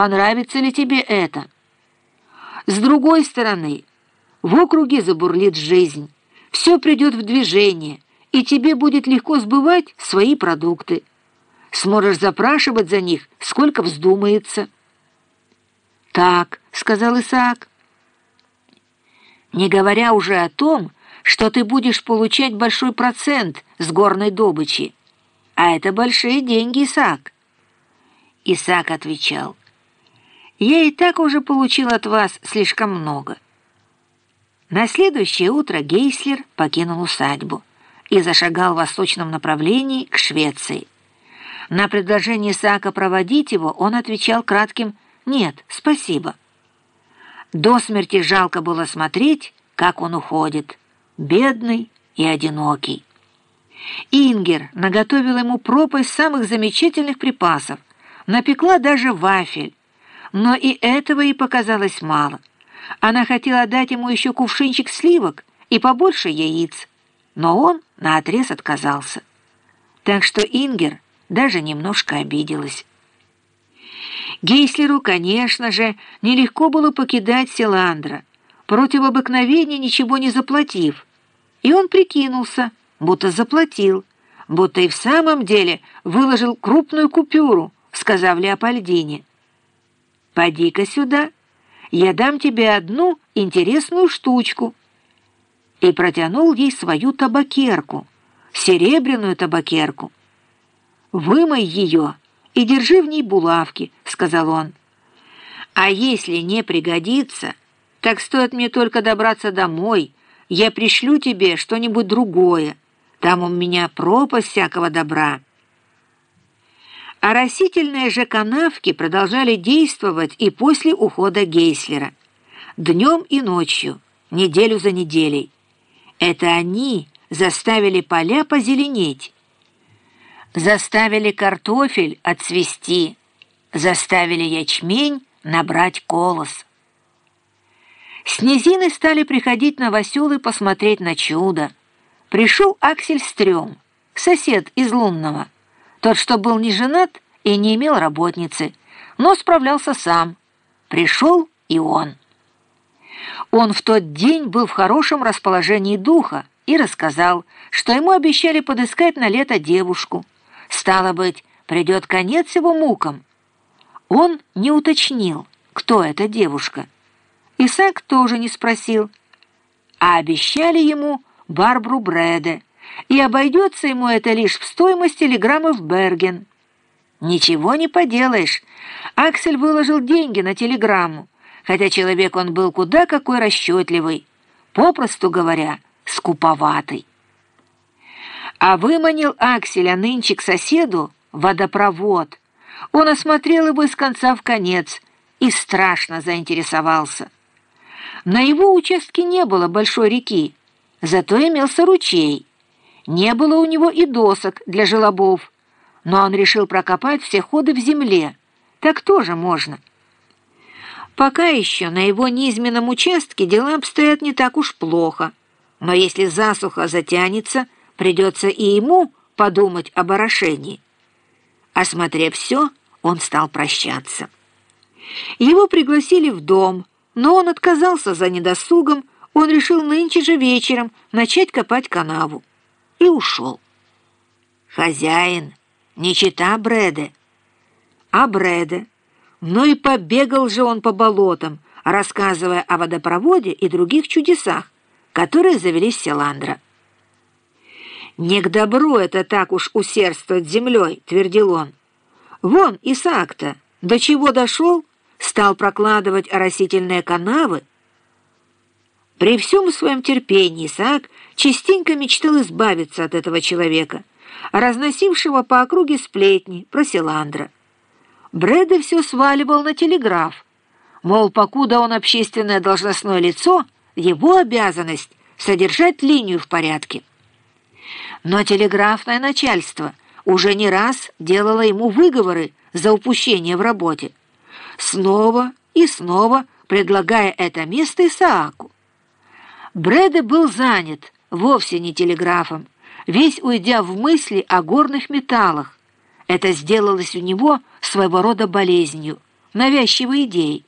понравится ли тебе это. С другой стороны, в округе забурлит жизнь, все придет в движение, и тебе будет легко сбывать свои продукты. Сможешь запрашивать за них, сколько вздумается. «Так», — сказал Исаак, — «не говоря уже о том, что ты будешь получать большой процент с горной добычи. А это большие деньги, Исаак». Исаак отвечал, «Я и так уже получил от вас слишком много». На следующее утро Гейслер покинул усадьбу и зашагал в восточном направлении к Швеции. На предложение Исаака проводить его он отвечал кратким «Нет, спасибо». До смерти жалко было смотреть, как он уходит, бедный и одинокий. Ингер наготовила ему пропасть самых замечательных припасов, напекла даже вафель, но и этого ей показалось мало. Она хотела дать ему еще кувшинчик сливок и побольше яиц, но он наотрез отказался. Так что Ингер даже немножко обиделась. Гейслеру, конечно же, нелегко было покидать Селандра, против обыкновения ничего не заплатив, и он прикинулся, будто заплатил, будто и в самом деле выложил крупную купюру, сказав Леопольдине. «Поди-ка сюда, я дам тебе одну интересную штучку». И протянул ей свою табакерку, серебряную табакерку. «Вымой ее и держи в ней булавки», — сказал он. «А если не пригодится, так стоит мне только добраться домой, я пришлю тебе что-нибудь другое. Там у меня пропасть всякого добра». А растительные же канавки продолжали действовать и после ухода Гейслера. Днем и ночью, неделю за неделей. Это они заставили поля позеленеть, заставили картофель отцвести, заставили ячмень набрать колос. С низины стали приходить новоселы посмотреть на чудо. Пришел Аксель Стрём, сосед из Лунного, тот, что был не женат и не имел работницы, но справлялся сам. Пришел и он. Он в тот день был в хорошем расположении духа и рассказал, что ему обещали подыскать на лето девушку. Стало быть, придет конец его мукам. Он не уточнил, кто эта девушка. Исаак тоже не спросил, а обещали ему Барбру Брэде, и обойдется ему это лишь в стоимость телеграммы в Берген. Ничего не поделаешь. Аксель выложил деньги на телеграмму, хотя человек он был куда какой расчетливый, попросту говоря, скуповатый. А выманил Акселя нынче к соседу водопровод. Он осмотрел его из конца в конец и страшно заинтересовался. На его участке не было большой реки, зато имелся ручей. Не было у него и досок для желобов, но он решил прокопать все ходы в земле. Так тоже можно. Пока еще на его низменном участке дела обстоят не так уж плохо, но если засуха затянется, придется и ему подумать об орошении. Осмотрев все, он стал прощаться. Его пригласили в дом, но он отказался за недосугом, он решил нынче же вечером начать копать канаву и ушел. Хозяин, не чита Бреде, а Бреде. Но и побегал же он по болотам, рассказывая о водопроводе и других чудесах, которые завелись Селандра. «Не к добру это так уж усердствовать землей», — твердил он. «Вон Исаак-то до чего дошел, стал прокладывать оросительные канавы, при всем своем терпении Исаак частенько мечтал избавиться от этого человека, разносившего по округе сплетни про Селандра. Брэда все сваливал на телеграф, мол, покуда он общественное должностное лицо, его обязанность — содержать линию в порядке. Но телеграфное начальство уже не раз делало ему выговоры за упущение в работе, снова и снова предлагая это место Исааку. Брэда был занят вовсе не телеграфом, весь уйдя в мысли о горных металлах. Это сделалось у него своего рода болезнью. навязчивой идеей.